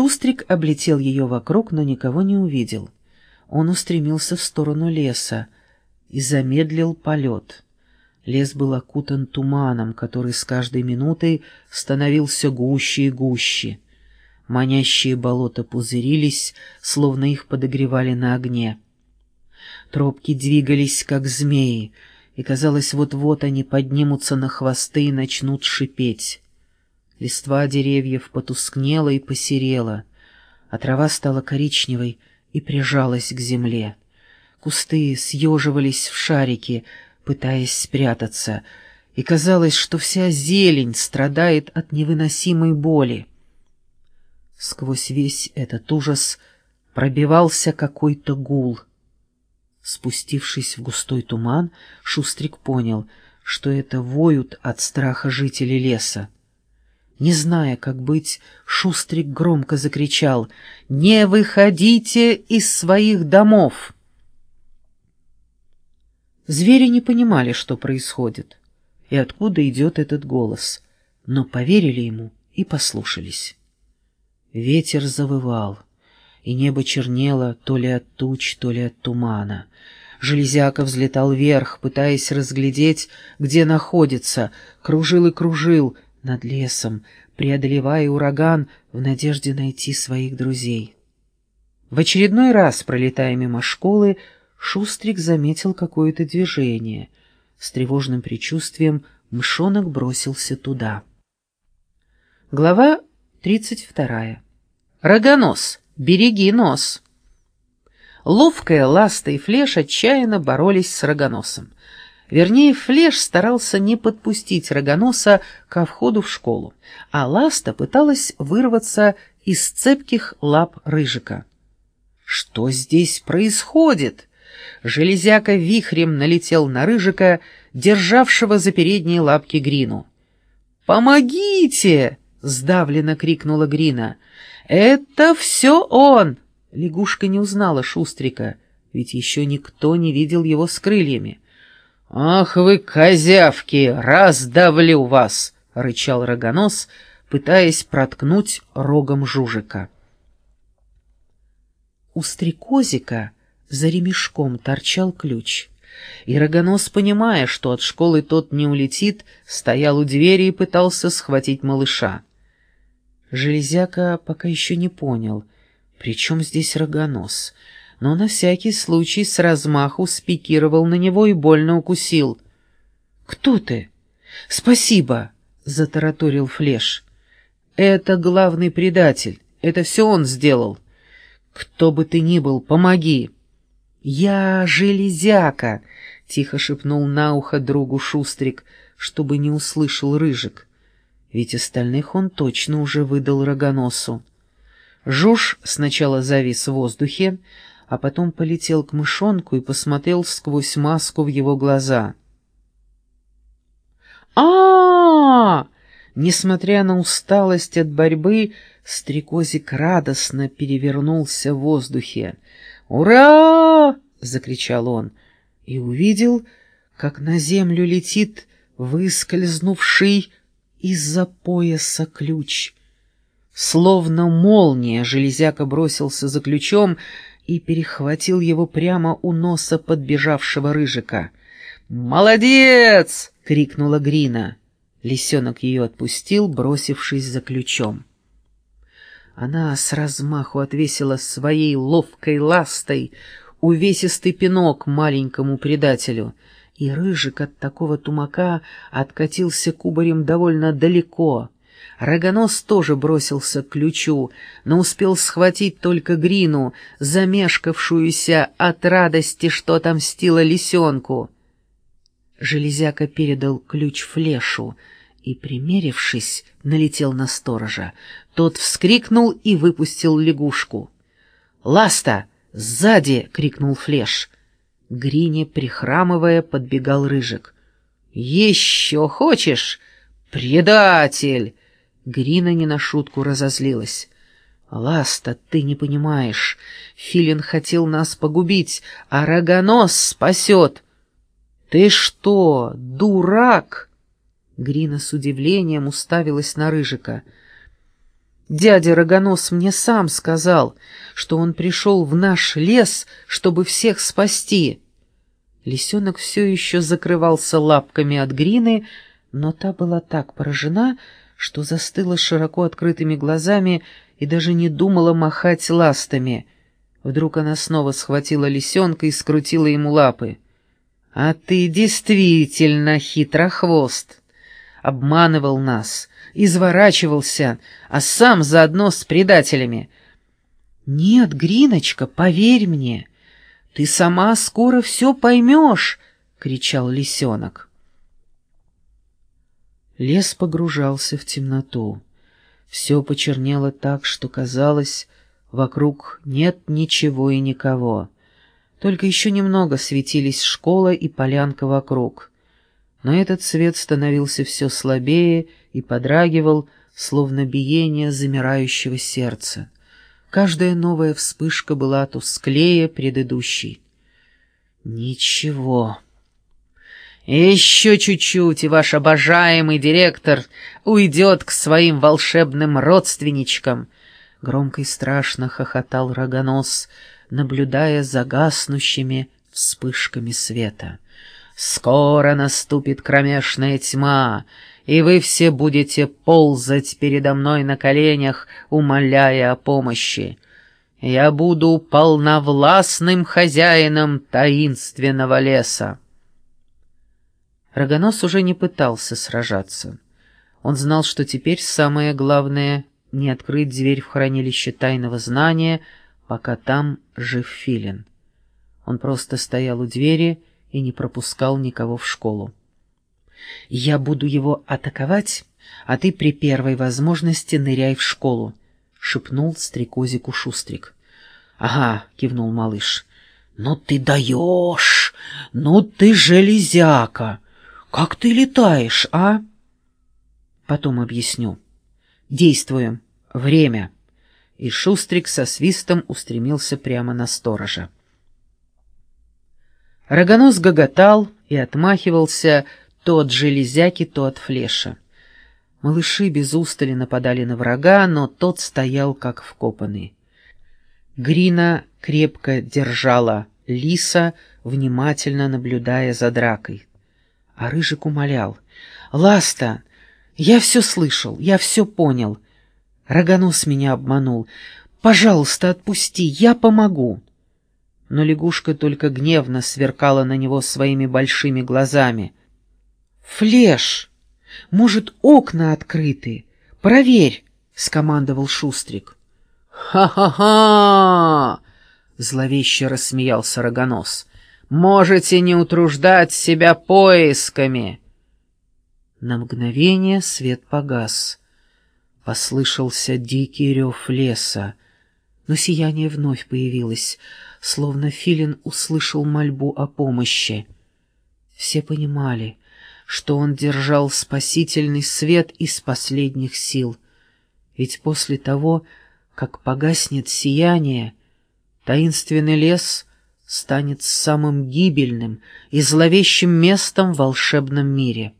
Шустрик облетел ее вокруг, но никого не увидел. Он устремился в сторону леса и замедлил полет. Лес был окутан туманом, который с каждой минутой становился гуще и гуще. Манящие болота пузырились, словно их подогревали на огне. Тропки двигались, как змеи, и, казалось, вот-вот они поднимутся на хвосты и начнут шипеть. Листва деревьев потускнела и посерела, а трава стала коричневой и прижалась к земле. Кусты съеживались в шарики, пытаясь спрятаться, и казалось, что вся зелень страдает от невыносимой боли. Сквозь весь этот ужас пробивался какой-то гул. Спустившись в густой туман, Шустрик понял, что это воют от страха жители леса. Не зная, как быть, Шустрик громко закричал «Не выходите из своих домов!» Звери не понимали, что происходит и откуда идет этот голос, но поверили ему и послушались. Ветер завывал, и небо чернело то ли от туч, то ли от тумана. Железяка взлетал вверх, пытаясь разглядеть, где находится, кружил и кружил — над лесом, преодолевая ураган в надежде найти своих друзей. В очередной раз, пролетая мимо школы, Шустрик заметил какое-то движение. С тревожным предчувствием мышонок бросился туда. Глава тридцать вторая. «Рогонос, береги нос!» Ловкая Ласта и Флеш отчаянно боролись с Рогоносом. Вернее, Флеш старался не подпустить рогоноса ко входу в школу, а Ласта пыталась вырваться из цепких лап Рыжика. «Что здесь происходит?» Железяка вихрем налетел на Рыжика, державшего за передние лапки Грину. «Помогите!» — сдавленно крикнула Грина. «Это все он!» Лягушка не узнала Шустрика, ведь еще никто не видел его с крыльями. «Ах вы, козявки, раздавлю вас!» — рычал рогонос, пытаясь проткнуть рогом жужика. У стрекозика за ремешком торчал ключ, и рогонос, понимая, что от школы тот не улетит, стоял у двери и пытался схватить малыша. Железяка пока еще не понял, при чем здесь рогонос — но на всякий случай с размаху спикировал на него и больно укусил. «Кто ты?» «Спасибо», — затараторил Флеш. «Это главный предатель. Это все он сделал. Кто бы ты ни был, помоги». «Я железяка», — тихо шепнул на ухо другу Шустрик, чтобы не услышал Рыжик. Ведь остальных он точно уже выдал рогоносу. Жуж сначала завис в воздухе, а потом полетел к мышонку и посмотрел сквозь маску в его глаза. а, Несмотря на усталость от борьбы, стрекозик радостно перевернулся в воздухе. «Ура!» — закричал он и увидел, как на землю летит выскользнувший из-за пояса ключ. Словно молния железяка бросился за ключом и перехватил его прямо у носа подбежавшего рыжика. «Молодец!» — крикнула Грина. Лисенок ее отпустил, бросившись за ключом. Она с размаху отвесила своей ловкой ластой увесистый пинок маленькому предателю, и рыжик от такого тумака откатился кубарем довольно далеко — Рогонос тоже бросился к ключу, но успел схватить только Грину, замешкавшуюся от радости, что отомстила лисенку. Железяка передал ключ Флешу и, примерившись, налетел на сторожа. Тот вскрикнул и выпустил лягушку. «Ласта! Сзади!» — крикнул Флеш. Грине, прихрамывая, подбегал Рыжик. «Еще хочешь? Предатель!» Грина не на шутку разозлилась. «Ласта, ты не понимаешь. Филин хотел нас погубить, а рогонос спасет». «Ты что, дурак?» Грина с удивлением уставилась на Рыжика. Дядя Рогонос мне сам сказал, что он пришел в наш лес, чтобы всех спасти. Лисенок все еще закрывался лапками от Грины, но та была так поражена, что застыла широко открытыми глазами и даже не думала махать ластами. Вдруг она снова схватила лисенка и скрутила ему лапы. «А ты действительно хитрохвост! Обманывал нас, изворачивался, а сам заодно с предателями. Нет, Гриночка, поверь мне, ты сама скоро все поймешь!» — кричал лисенок. Лес погружался в темноту. Все почернело так, что казалось, вокруг нет ничего и никого. Только еще немного светились школа и полянка вокруг. Но этот свет становился все слабее и подрагивал, словно биение замирающего сердца. Каждая новая вспышка была тусклее предыдущей. «Ничего». Еще чуть-чуть, и ваш обожаемый директор уйдет к своим волшебным родственничкам. Громко и страшно хохотал Рогонос, наблюдая за гаснущими вспышками света. «Скоро наступит кромешная тьма, и вы все будете ползать передо мной на коленях, умоляя о помощи. Я буду полновластным хозяином таинственного леса». Рогонос уже не пытался сражаться. Он знал, что теперь самое главное — не открыть дверь в хранилище тайного знания, пока там жив Филин. Он просто стоял у двери и не пропускал никого в школу. «Я буду его атаковать, а ты при первой возможности ныряй в школу», — шепнул стрекозику Шустрик. «Ага», — кивнул малыш. «Ну ты даешь! Ну ты железяка!» «Как ты летаешь, а?» «Потом объясню. Действуем. Время». И Шустрик со свистом устремился прямо на сторожа. Рогонос гоготал и отмахивался то от железяки, то от флеша. Малыши без устали нападали на врага, но тот стоял как вкопанный. Грина крепко держала лиса, внимательно наблюдая за дракой. А Рыжик умолял. «Ласта, я все слышал, я все понял. Рогонос меня обманул. Пожалуйста, отпусти, я помогу». Но лягушка только гневно сверкала на него своими большими глазами. «Флеш! Может, окна открыты? Проверь!» — скомандовал Шустрик. «Ха-ха-ха!» — зловеще рассмеялся Рогонос. Можете не утруждать себя поисками. На мгновение свет погас. Послышался дикий рев леса, но сияние вновь появилось, словно Филин услышал мольбу о помощи. Все понимали, что он держал спасительный свет из последних сил, ведь после того, как погаснет сияние, таинственный лес — станет самым гибельным и зловещим местом в волшебном мире.